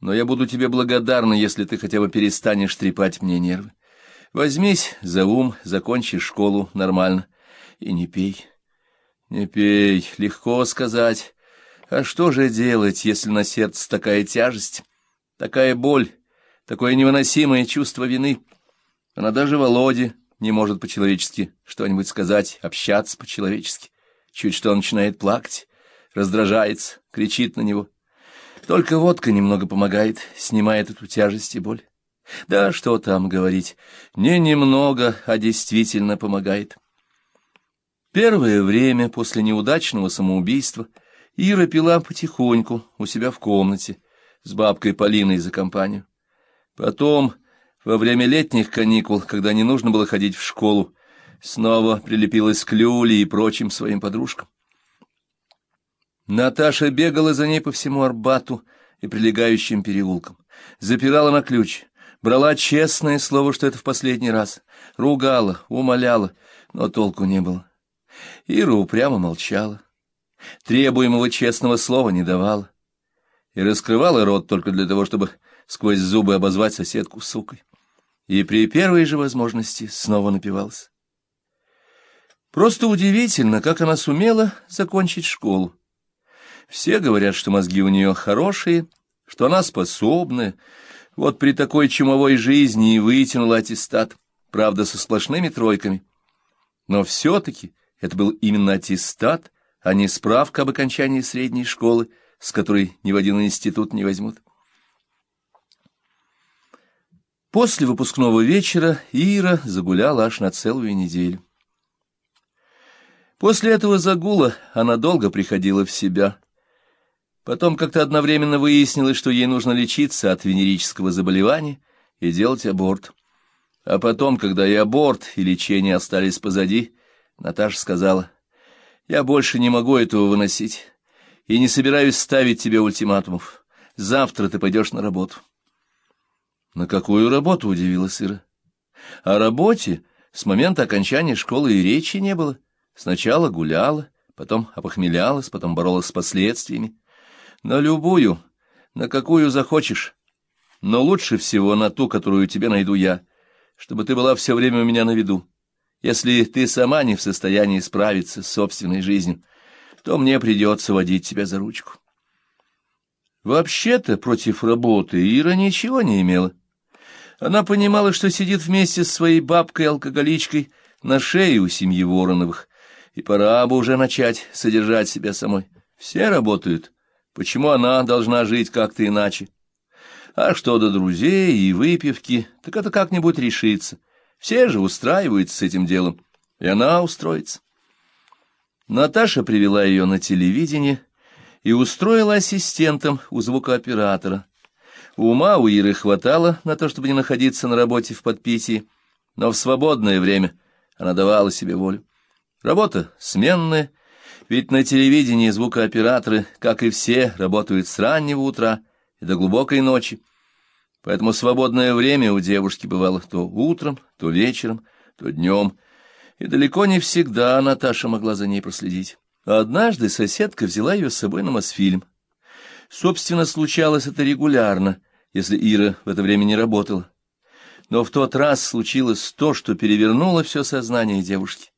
но я буду тебе благодарна, если ты хотя бы перестанешь трепать мне нервы. Возьмись за ум, закончи школу нормально и не пей. Не пей, легко сказать. А что же делать, если на сердце такая тяжесть, такая боль, такое невыносимое чувство вины? Она даже Володе не может по-человечески что-нибудь сказать, общаться по-человечески. Чуть что он начинает плакать, раздражается, кричит на него. Только водка немного помогает, снимает эту тяжесть и боль. Да что там говорить, не немного, а действительно помогает. Первое время после неудачного самоубийства Ира пила потихоньку у себя в комнате с бабкой Полиной за компанию. Потом, во время летних каникул, когда не нужно было ходить в школу, снова прилепилась к Люле и прочим своим подружкам. Наташа бегала за ней по всему Арбату и прилегающим переулкам, запирала на ключ, брала честное слово, что это в последний раз, ругала, умоляла, но толку не было. Ира упрямо молчала, требуемого честного слова не давала и раскрывала рот только для того, чтобы сквозь зубы обозвать соседку сукой. И при первой же возможности снова напивалась. Просто удивительно, как она сумела закончить школу. Все говорят, что мозги у нее хорошие, что она способная. Вот при такой чумовой жизни и вытянула аттестат, правда, со сплошными тройками. Но все-таки это был именно аттестат, а не справка об окончании средней школы, с которой ни в один институт не возьмут. После выпускного вечера Ира загуляла аж на целую неделю. После этого загула она долго приходила в себя. Потом как-то одновременно выяснилось, что ей нужно лечиться от венерического заболевания и делать аборт. А потом, когда и аборт, и лечение остались позади, Наташа сказала, «Я больше не могу этого выносить и не собираюсь ставить тебе ультиматумов. Завтра ты пойдешь на работу». «На какую работу?» — удивилась Ира. «О работе с момента окончания школы и речи не было». Сначала гуляла, потом опохмелялась, потом боролась с последствиями. На любую, на какую захочешь, но лучше всего на ту, которую тебе найду я, чтобы ты была все время у меня на виду. Если ты сама не в состоянии справиться с собственной жизнью, то мне придется водить тебя за ручку. Вообще-то против работы Ира ничего не имела. Она понимала, что сидит вместе с своей бабкой-алкоголичкой на шее у семьи Вороновых, и пора бы уже начать содержать себя самой. Все работают. Почему она должна жить как-то иначе? А что до друзей и выпивки, так это как-нибудь решится. Все же устраиваются с этим делом, и она устроится. Наташа привела ее на телевидение и устроила ассистентом у звукооператора. Ума у Иры хватало на то, чтобы не находиться на работе в подпитии, но в свободное время она давала себе волю. Работа сменная, ведь на телевидении звукооператоры, как и все, работают с раннего утра и до глубокой ночи. Поэтому свободное время у девушки бывало то утром, то вечером, то днем, и далеко не всегда Наташа могла за ней проследить. Однажды соседка взяла ее с собой на Мосфильм. Собственно, случалось это регулярно, если Ира в это время не работала. Но в тот раз случилось то, что перевернуло все сознание девушки.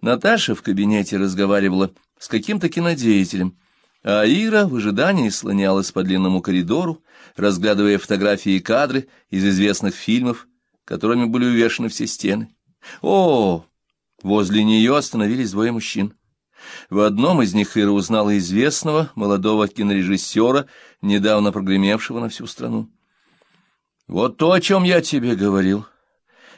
Наташа в кабинете разговаривала с каким-то кинодеятелем, а Ира в ожидании слонялась по длинному коридору, разглядывая фотографии и кадры из известных фильмов, которыми были увешаны все стены. О, возле нее остановились двое мужчин. В одном из них Ира узнала известного молодого кинорежиссера, недавно прогремевшего на всю страну. «Вот то, о чем я тебе говорил», —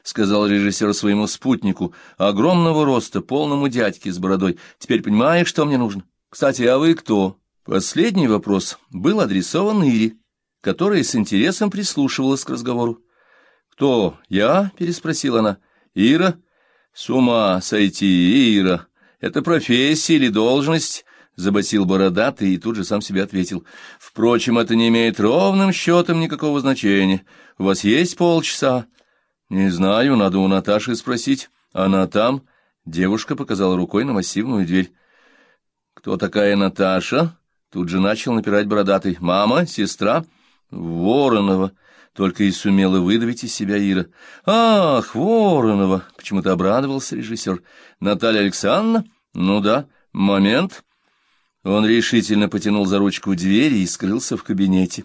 сказал режиссер своему спутнику, огромного роста, полному дядьке с бородой. «Теперь понимаешь, что мне нужно? Кстати, а вы кто?» Последний вопрос был адресован Ире, которая с интересом прислушивалась к разговору. «Кто? Я?» — переспросила она. «Ира?» «С ума сойти, Ира! Это профессия или должность?» — забасил бородатый и тут же сам себе ответил. «Впрочем, это не имеет ровным счетом никакого значения. У вас есть полчаса?» «Не знаю, надо у Наташи спросить. Она там?» Девушка показала рукой на массивную дверь. «Кто такая Наташа?» Тут же начал напирать бородатый. «Мама? Сестра?» Воронова, только и сумела выдавить из себя Ира. Ах, Воронова, почему-то обрадовался режиссер. Наталья Александровна? Ну да, момент. Он решительно потянул за ручку двери и скрылся в кабинете.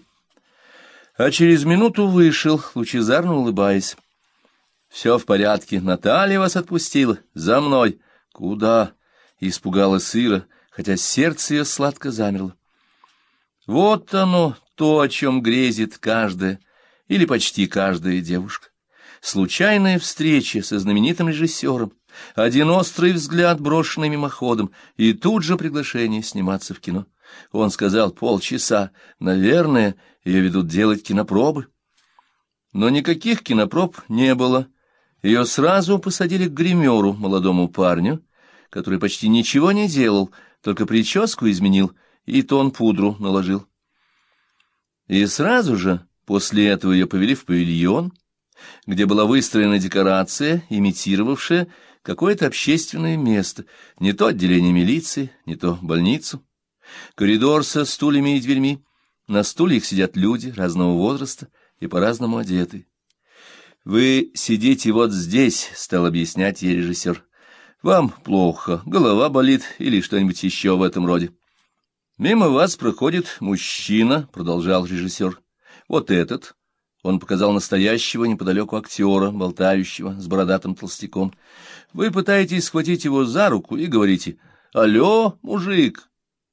А через минуту вышел, лучезарно улыбаясь. «Все в порядке. Наталья вас отпустила. За мной». «Куда?» — испугалась Ира, хотя сердце ее сладко замерло. Вот оно, то, о чем грезит каждая или почти каждая девушка. Случайная встреча со знаменитым режиссером, один острый взгляд, брошенный мимоходом, и тут же приглашение сниматься в кино. Он сказал полчаса, наверное, ее ведут делать кинопробы. Но никаких кинопроб не было. Ее сразу посадили к гримеру, молодому парню, который почти ничего не делал, только прическу изменил и тон пудру наложил. И сразу же после этого ее повели в павильон, где была выстроена декорация, имитировавшая какое-то общественное место, не то отделение милиции, не то больницу. Коридор со стульями и дверьми. На стульях сидят люди разного возраста и по-разному одеты. «Вы сидите вот здесь», — стал объяснять ей режиссер. «Вам плохо, голова болит или что-нибудь еще в этом роде». «Мимо вас проходит мужчина», — продолжал режиссер. «Вот этот». Он показал настоящего неподалеку актера, болтающего с бородатым толстяком. Вы пытаетесь схватить его за руку и говорите «Алло, мужик!»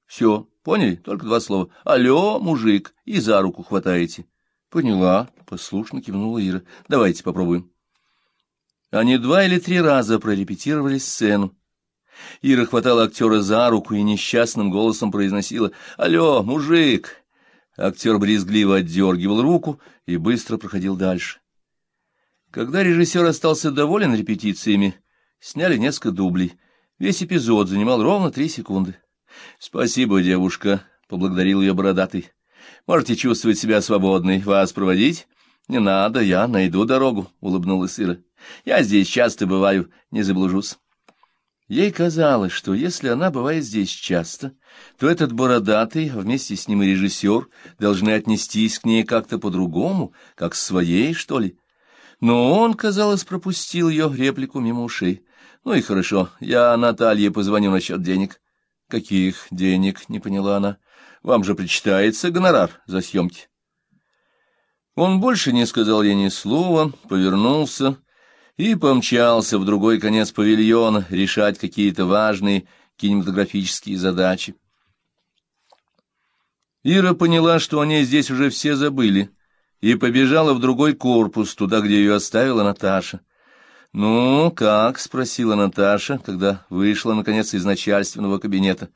Все, поняли? Только два слова. «Алло, мужик!» и за руку хватаете. Поняла, послушно кивнула Ира. Давайте попробуем. Они два или три раза прорепетировали сцену. Ира хватала актера за руку и несчастным голосом произносила «Алло, мужик!». Актер брезгливо отдергивал руку и быстро проходил дальше. Когда режиссер остался доволен репетициями, сняли несколько дублей. Весь эпизод занимал ровно три секунды. «Спасибо, девушка», — поблагодарил ее бородатый. «Можете чувствовать себя свободной. Вас проводить?» «Не надо, я найду дорогу», — улыбнулась Ира. «Я здесь часто бываю, не заблужусь». Ей казалось, что если она бывает здесь часто, то этот бородатый, а вместе с ним и режиссер, должны отнестись к ней как-то по-другому, как своей, что ли. Но он, казалось, пропустил ее реплику мимо ушей. «Ну и хорошо, я Наталье позвоню насчет денег». «Каких денег?» — не поняла она. «Вам же причитается гонорар за съемки». Он больше не сказал ей ни слова, повернулся и помчался в другой конец павильона решать какие-то важные кинематографические задачи. Ира поняла, что они здесь уже все забыли, и побежала в другой корпус, туда, где ее оставила Наташа. «Ну, как?» — спросила Наташа, когда вышла, наконец, из начальственного кабинета.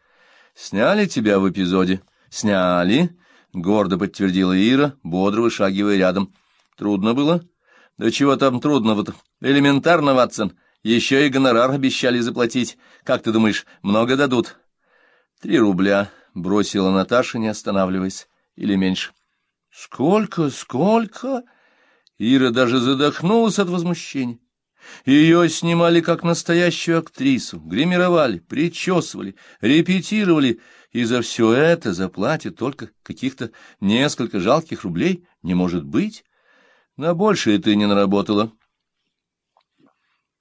«Сняли тебя в эпизоде?» «Сняли», — гордо подтвердила Ира, бодро вышагивая рядом. «Трудно было?» «Да чего там трудного-то? Элементарно, Ватсон. Еще и гонорар обещали заплатить. Как ты думаешь, много дадут?» «Три рубля», — бросила Наташа, не останавливаясь. «Или меньше». «Сколько, сколько?» Ира даже задохнулась от возмущения. Ее снимали как настоящую актрису, гримировали, причесывали, репетировали, и за все это заплатят только каких-то несколько жалких рублей. Не может быть. На большее ты не наработала,